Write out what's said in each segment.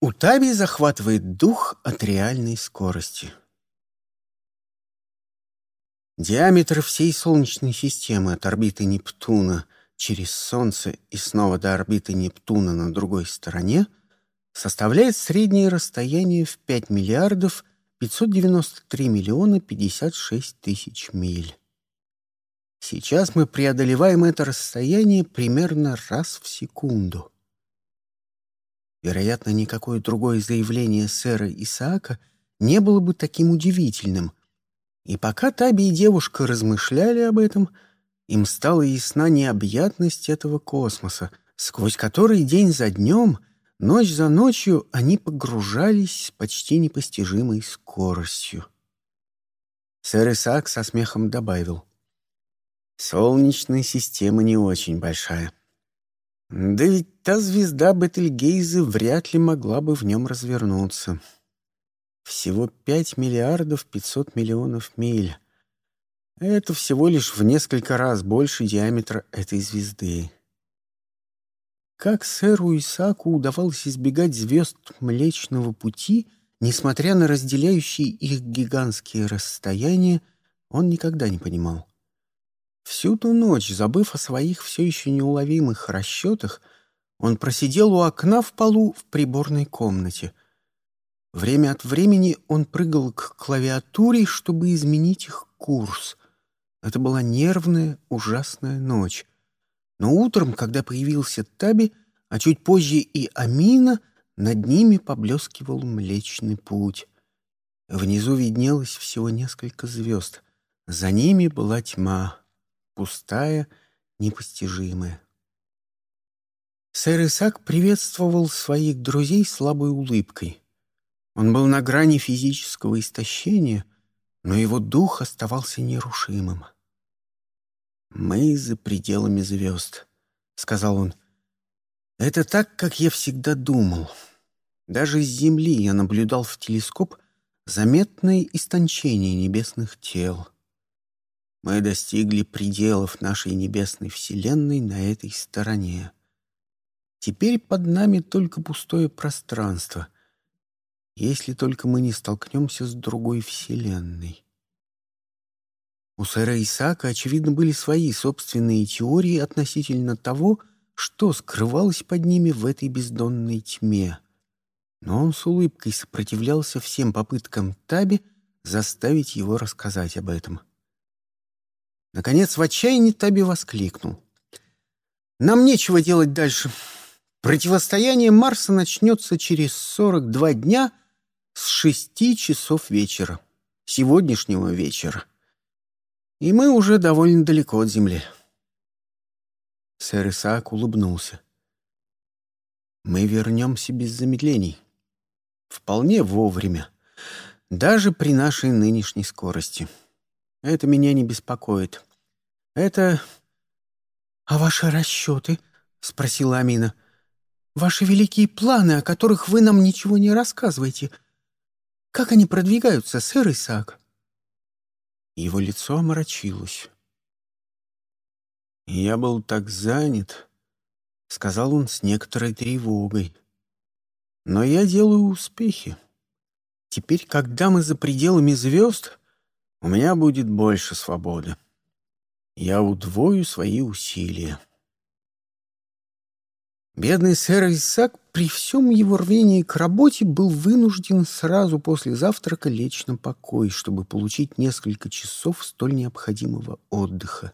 У Таби захватывает дух от реальной скорости. Диаметр всей Солнечной системы от орбиты Нептуна через Солнце и снова до орбиты Нептуна на другой стороне составляет среднее расстояние в 5 миллиардов 593 миллиона 56 тысяч миль. Сейчас мы преодолеваем это расстояние примерно раз в секунду. Вероятно, никакое другое заявление сэра Исаака не было бы таким удивительным. И пока Таби и девушка размышляли об этом, им стала ясна необъятность этого космоса, сквозь который день за днем, ночь за ночью они погружались с почти непостижимой скоростью. Сэр Исаак со смехом добавил. «Солнечная система не очень большая. Да ведь та звезда Бетельгейзе вряд ли могла бы в нем развернуться. Всего пять миллиардов пятьсот миллионов миль. Это всего лишь в несколько раз больше диаметра этой звезды. Как сэру Исаку удавалось избегать звезд Млечного Пути, несмотря на разделяющие их гигантские расстояния, он никогда не понимал. Всю ту ночь, забыв о своих все еще неуловимых расчетах, он просидел у окна в полу в приборной комнате. Время от времени он прыгал к клавиатуре, чтобы изменить их курс. Это была нервная, ужасная ночь. Но утром, когда появился Таби, а чуть позже и Амина, над ними поблескивал Млечный Путь. Внизу виднелось всего несколько звезд. За ними была тьма пустая, непостижимая. Сэр Исаак приветствовал своих друзей слабой улыбкой. Он был на грани физического истощения, но его дух оставался нерушимым. «Мы за пределами звезд», — сказал он. «Это так, как я всегда думал. Даже с Земли я наблюдал в телескоп заметное истончение небесных тел. Мы достигли пределов нашей небесной вселенной на этой стороне. Теперь под нами только пустое пространство, если только мы не столкнемся с другой вселенной. У сэра Исаака, очевидно, были свои собственные теории относительно того, что скрывалось под ними в этой бездонной тьме. Но он с улыбкой сопротивлялся всем попыткам Таби заставить его рассказать об этом. — Наконец, в отчаянии Таби воскликнул. «Нам нечего делать дальше. Противостояние Марса начнется через 42 дня с 6 часов вечера. Сегодняшнего вечера. И мы уже довольно далеко от Земли». Сэр Исаак улыбнулся. «Мы вернемся без замедлений. Вполне вовремя. Даже при нашей нынешней скорости». Это меня не беспокоит. Это... — А ваши расчеты? — спросила Амина. — Ваши великие планы, о которых вы нам ничего не рассказываете. Как они продвигаются, сэр Исаак? Его лицо омрачилось. «Я был так занят», — сказал он с некоторой тревогой. «Но я делаю успехи. Теперь, когда мы за пределами звезд, у меня будет больше свободы. Я удвою свои усилия. Бедный сэр Исаак при всем его рвении к работе был вынужден сразу после завтрака лечь на покой, чтобы получить несколько часов столь необходимого отдыха.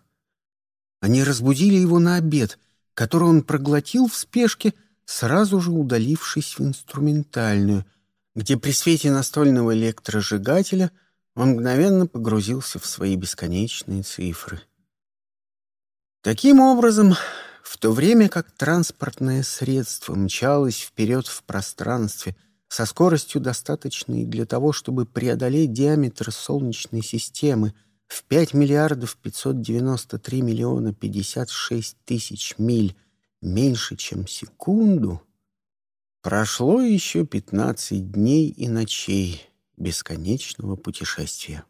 Они разбудили его на обед, который он проглотил в спешке, сразу же удалившись в инструментальную, где при свете настольного электрожигателя он мгновенно погрузился в свои бесконечные цифры. Таким образом, в то время как транспортное средство мчалось вперед в пространстве со скоростью, достаточной для того, чтобы преодолеть диаметр Солнечной системы в 5 миллиардов 593 миллиона 56 тысяч миль меньше, чем секунду, прошло еще 15 дней и ночей — бесконечного путешествия.